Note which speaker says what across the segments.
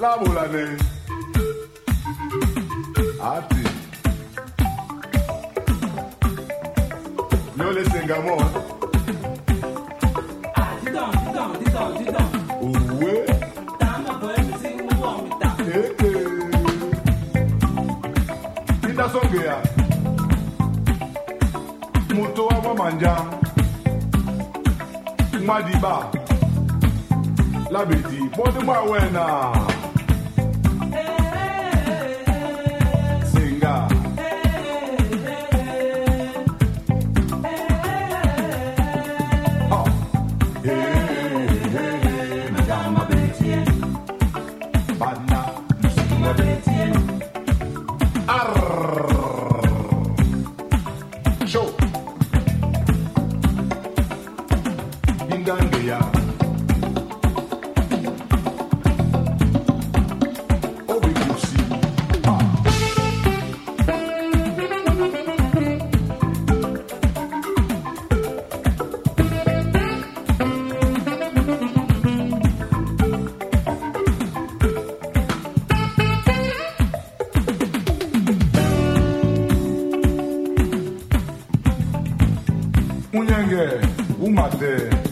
Speaker 1: La bolane. Ati.
Speaker 2: Nyole sengamo. Ah, dis donc, dis donc, dis donc, dis donc. Songe ya, moto wa manja. Mànjá. Mmadiba. Lábèdì. Mọ́dúnmọ́ àwẹ̀ náà. Unyenge, umate.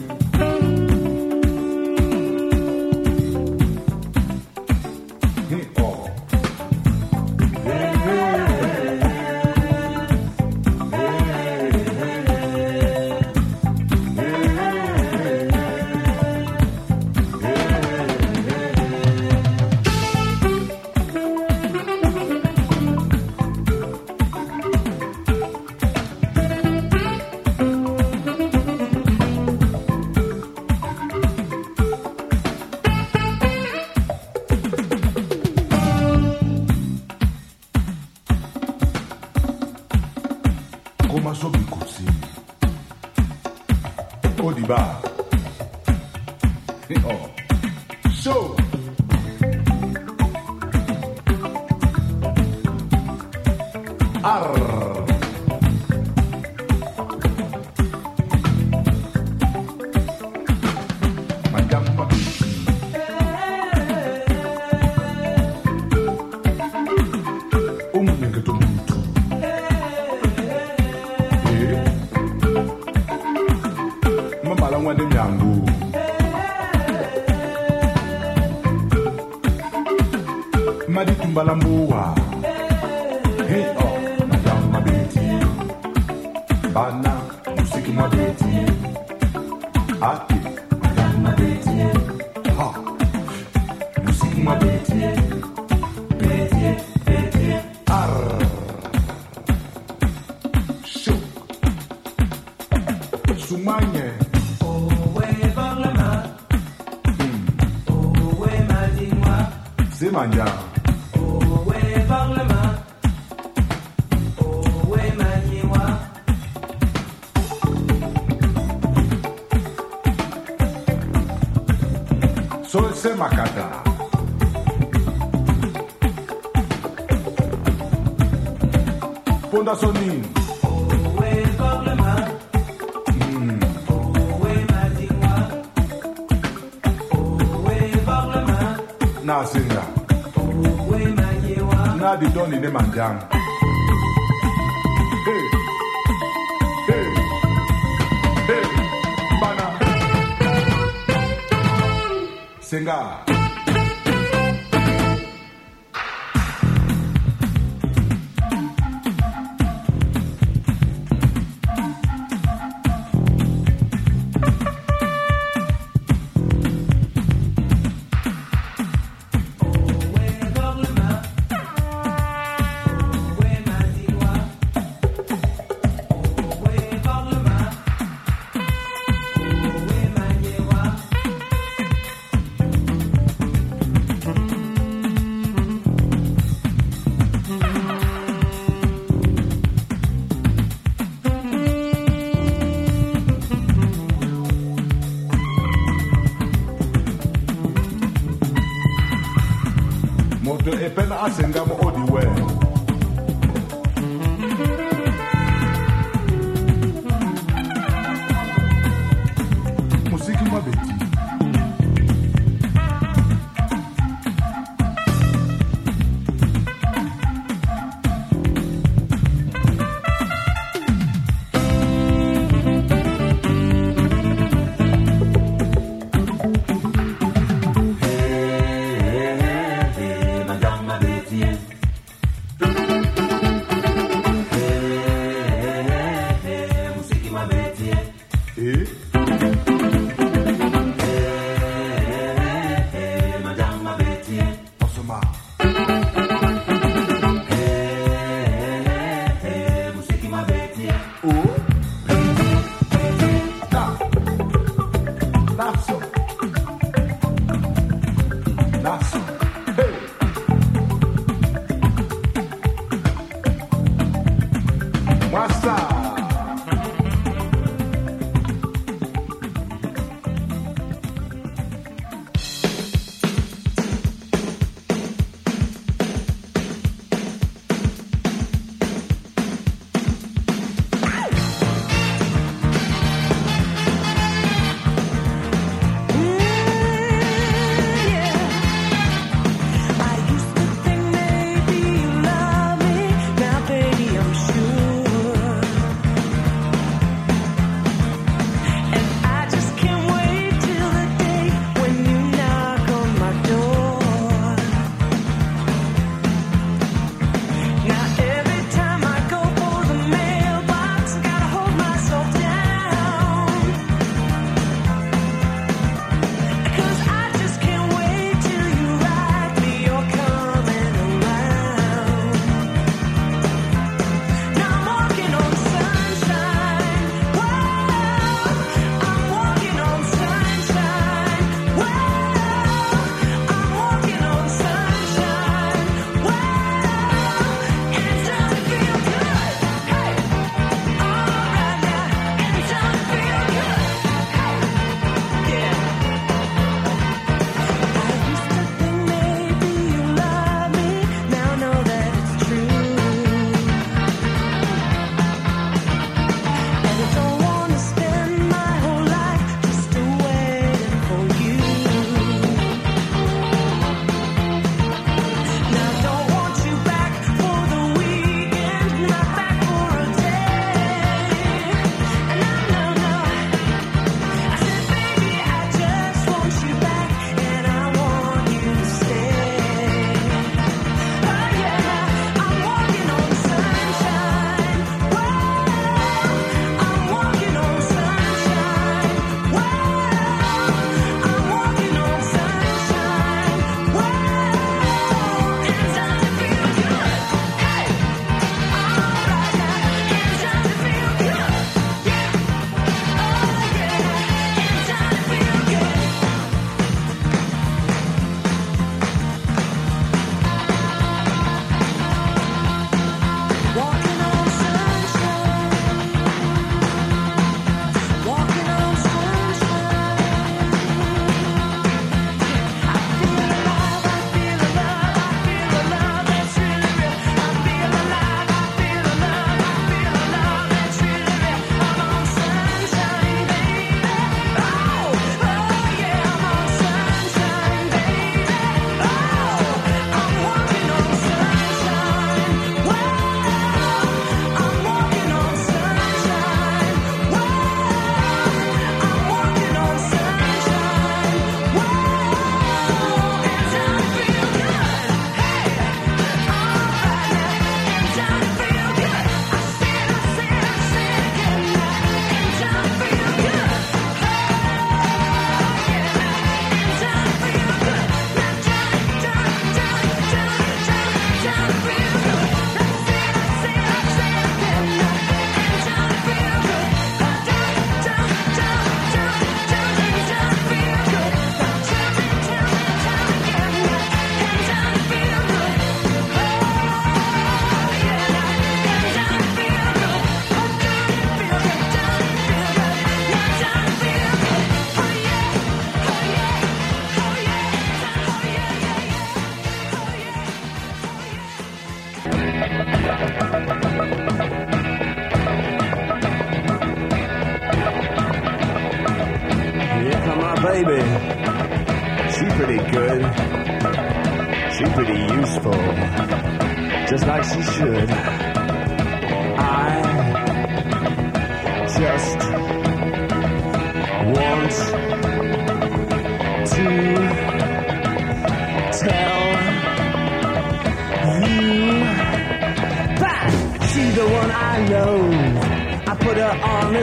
Speaker 2: Hey oh, madame mabeti. Bana, musiki mabeti. Ati, So se makata. Ponda sonin. Hmm. Na singa. Na di doni ne manjang. Hey.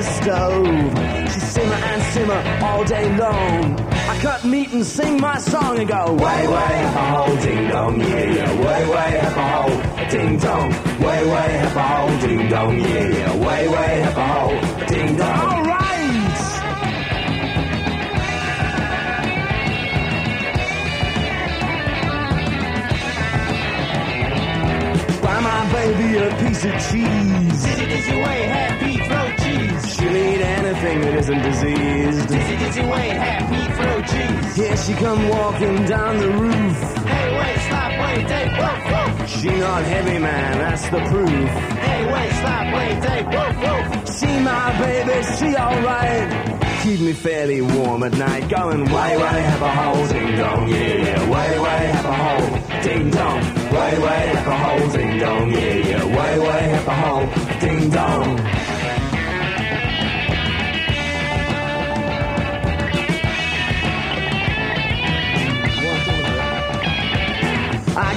Speaker 3: Stove. She simmer and simmer all day long. I cut meat and sing my song and go way way up a hole ding dong yeah yeah way way up a hole ding dong way way up a hole ding dong yeah yeah way way up a hole ding dong. All right. Buy my baby a piece of cheese.
Speaker 4: Dizzy, dizzy, wait, happy, cheese.
Speaker 3: She'll eat anything that isn't diseased.
Speaker 4: Dizzy, dizzy, wait, happy, throw cheese.
Speaker 3: Here she come walking down the roof.
Speaker 4: Hey, wait, stop, wait, take, woof, woof.
Speaker 3: She not heavy, man, that's the proof.
Speaker 4: Hey, wait, stop, wait, take, woof, woof.
Speaker 3: She my baby, she alright. Keep me fairly warm at night, going way, way, have a hole, ding dong, yeah, yeah, way, way, have a hole, ding dong, way, way, have a hole, ding dong, yeah, yeah, way, way, have a hole, ding dong.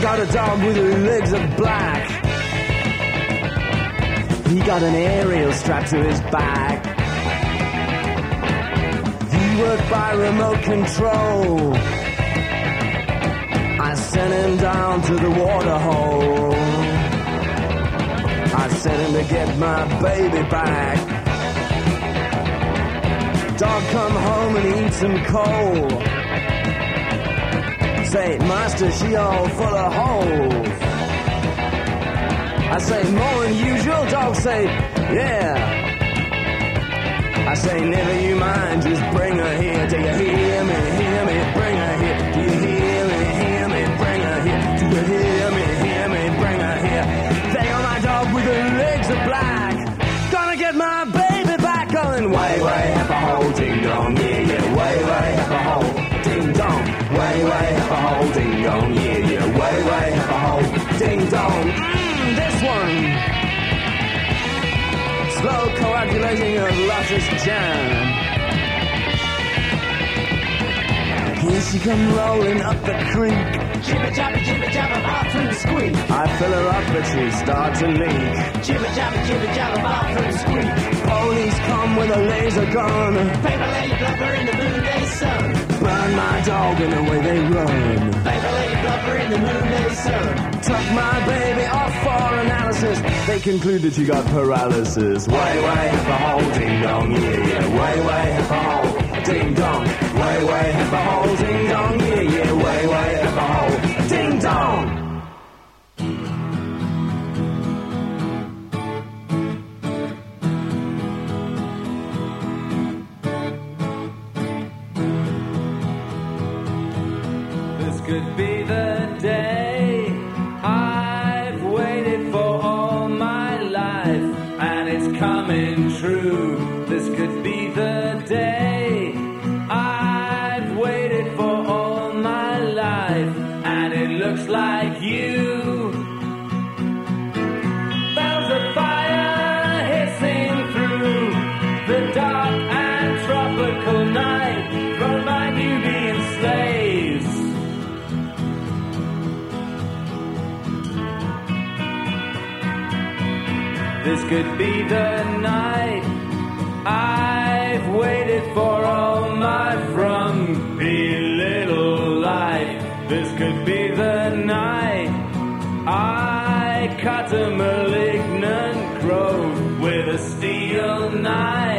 Speaker 3: Got a dog with legs of black. He got an aerial strapped to his back. He worked by remote control. I sent him down to the water hole. I sent him to get my baby back. Dog come home and eat some coal. Master, she all full of holes. I say, more than usual. Dog say, yeah. I say, never you mind, just bring her here. Do you hear me? Hear me? Bring her here. Do you hear me? Hear me? Bring her here. Do you? Hear A hole, ding dong, yeah, yeah. Way, way, a hole, ding dong. Mmm, this one. Slow coagulating of luscious jam. Here she come rolling up the creek.
Speaker 4: Jibber jabber, jibber jabber, bathroom squeak.
Speaker 3: I fill her up, but she starts to leak.
Speaker 4: Jibber jabber, jibber jabber, bathroom squeak.
Speaker 3: Police come with a laser gun.
Speaker 4: Paper lady blubber in the noonday sun.
Speaker 3: My dog and away they run.
Speaker 4: Paper lady blubber in the noonday sun.
Speaker 3: Took my baby off for analysis. They conclude that she got paralysis. Way, way, up a hole, ding dong, yeah, yeah. Way, way, up a hole, ding dong.
Speaker 5: Could be the night I've waited for all my frumpy little life. This could be the night I cut a malignant growth with a steel knife.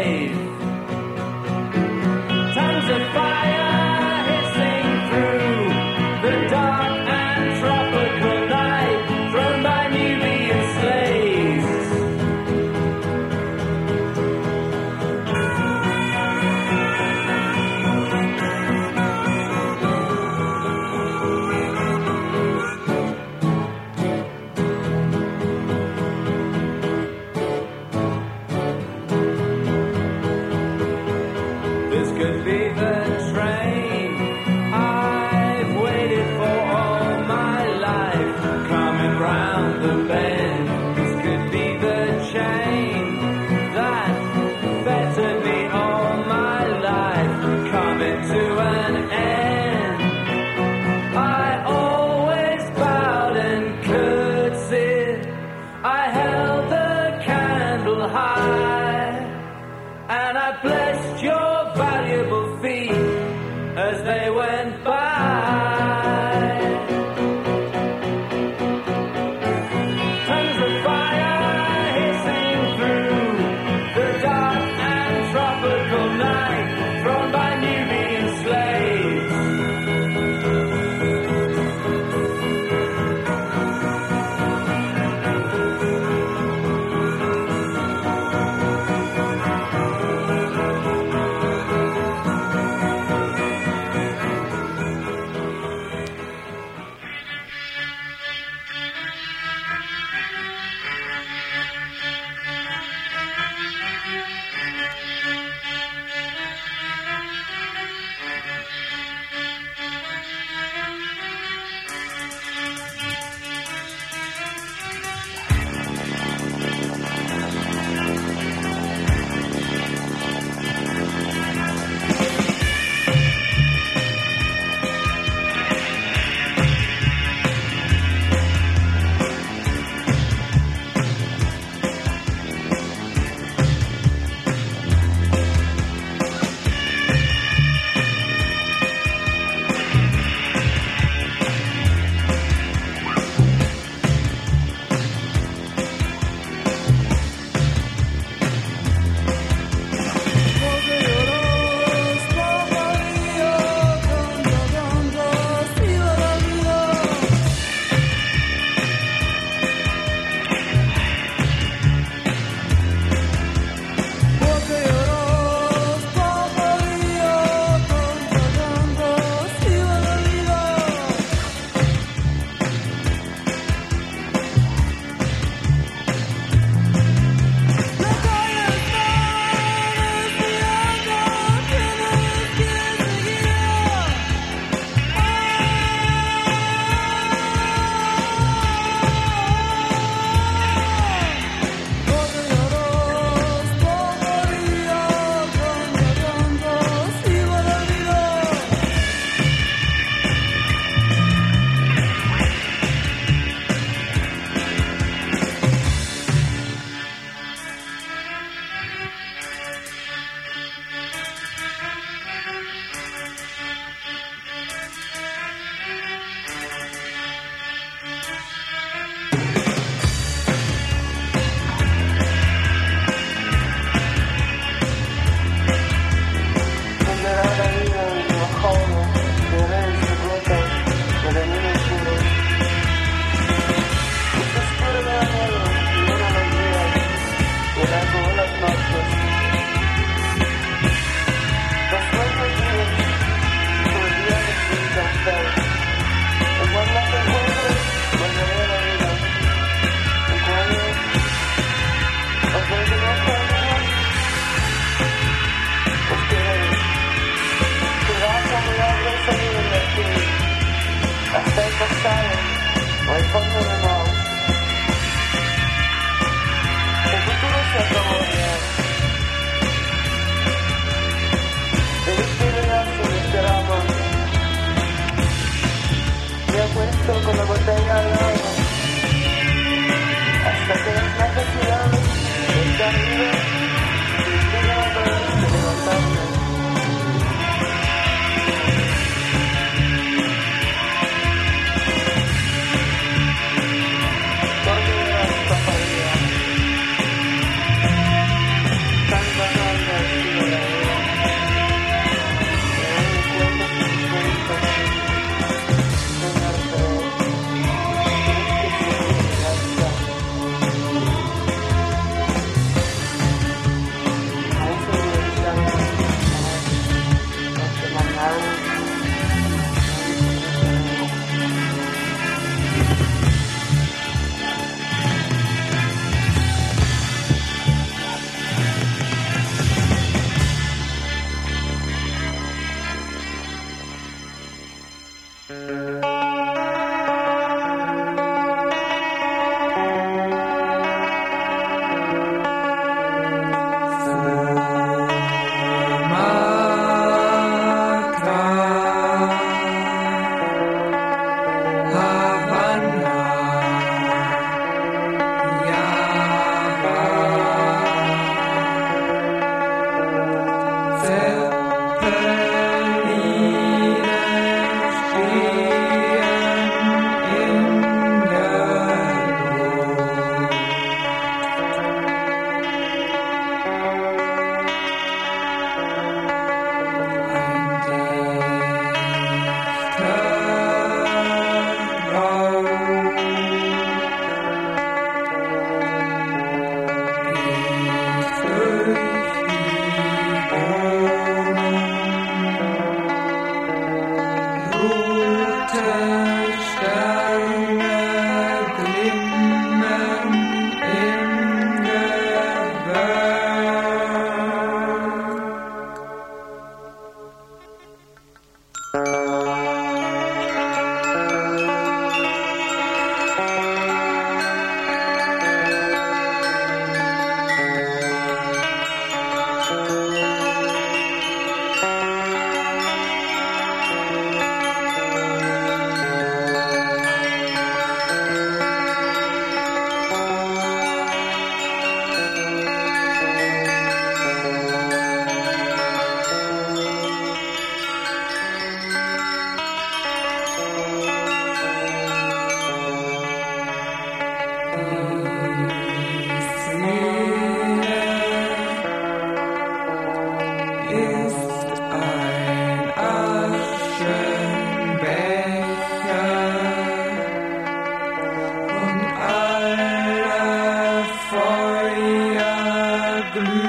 Speaker 5: Feuerglühen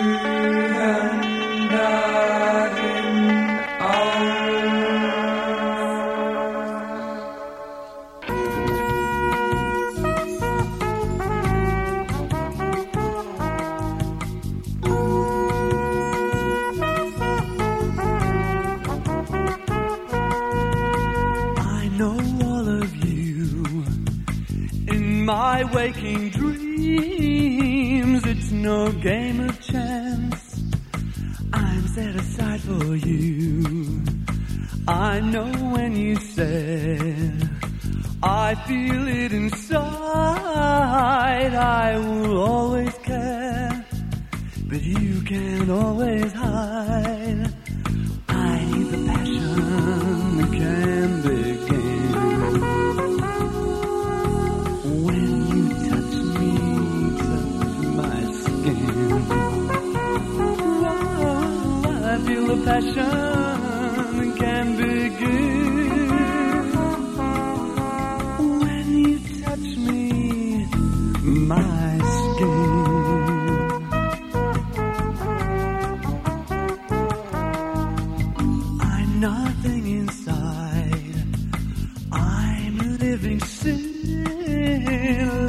Speaker 6: living sin.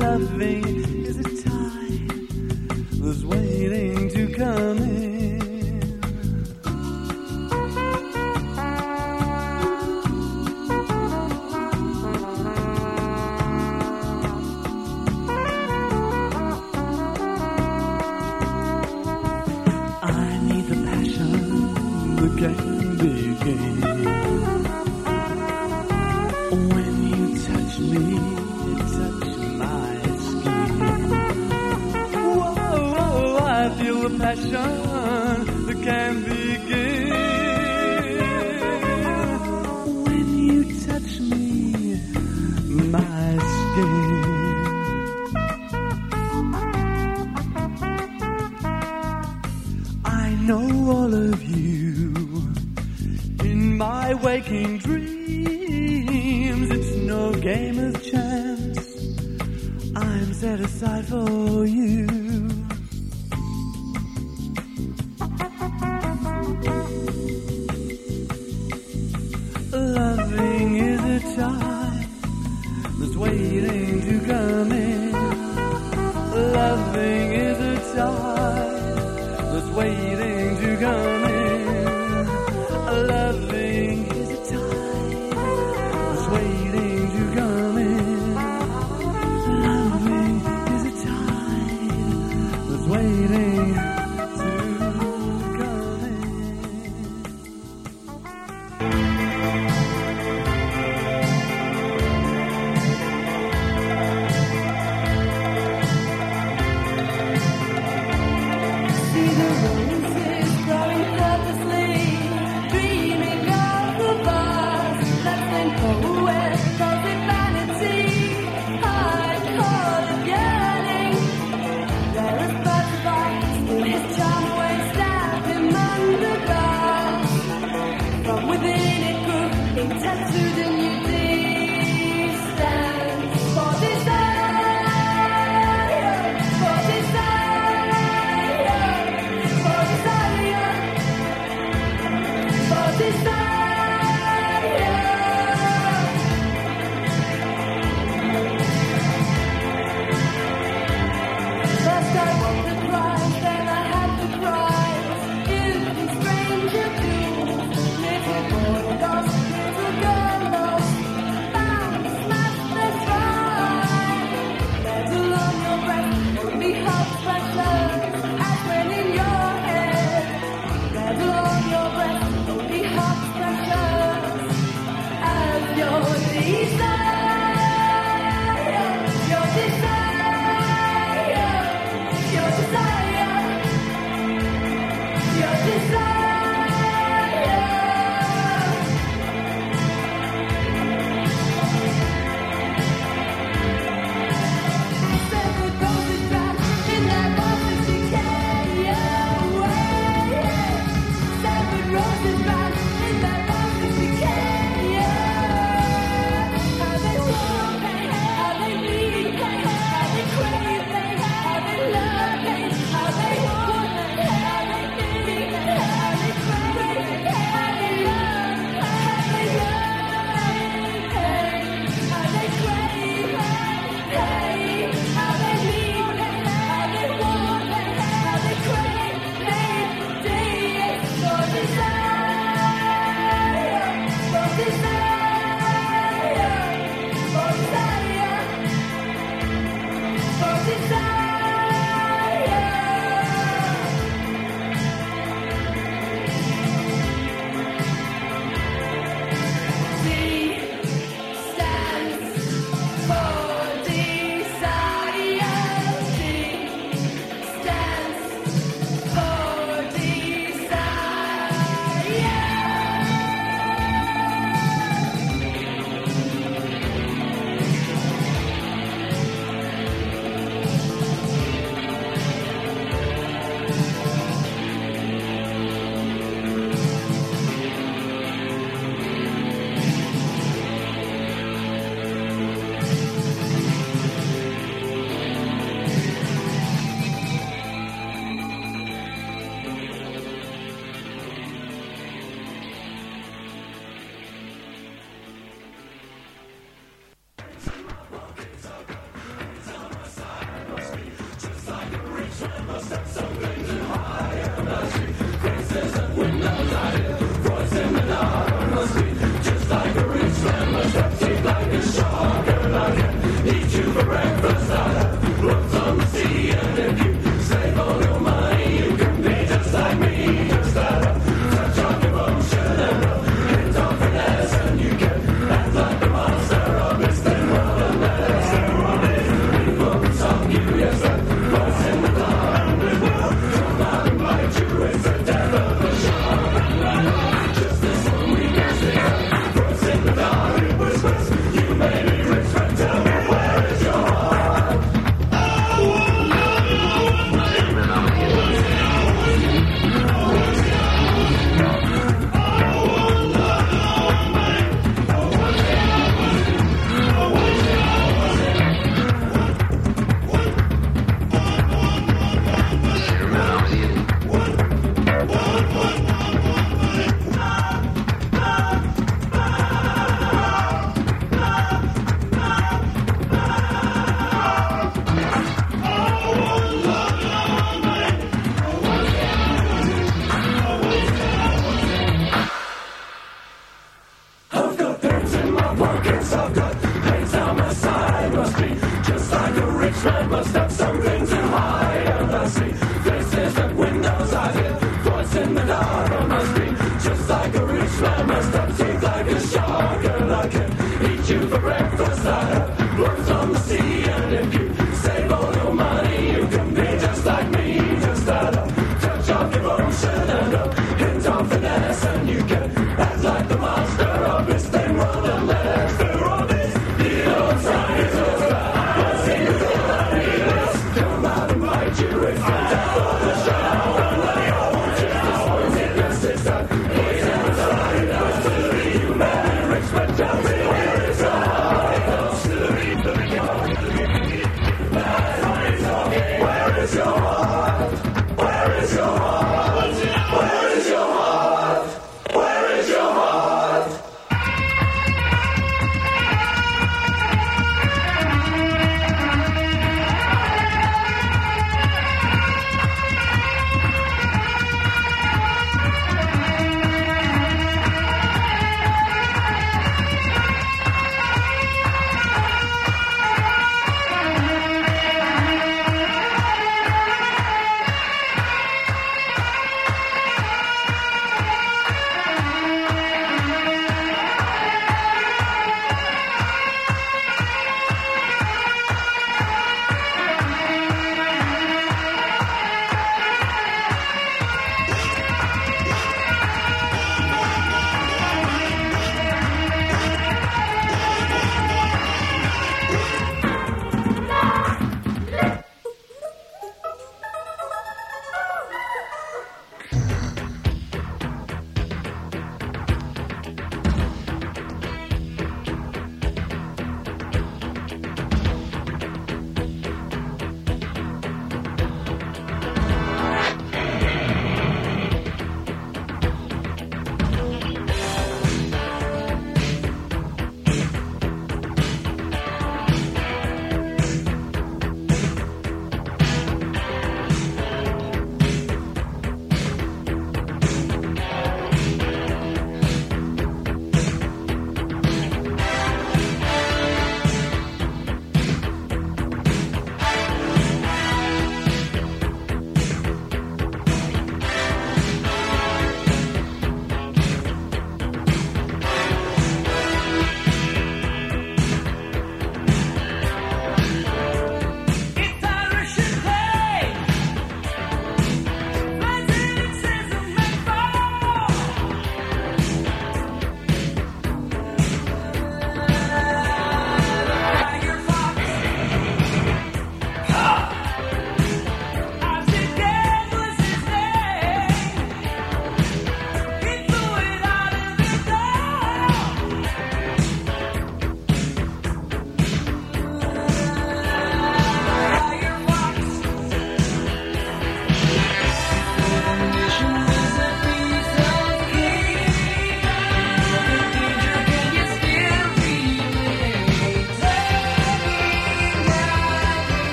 Speaker 6: Loving that's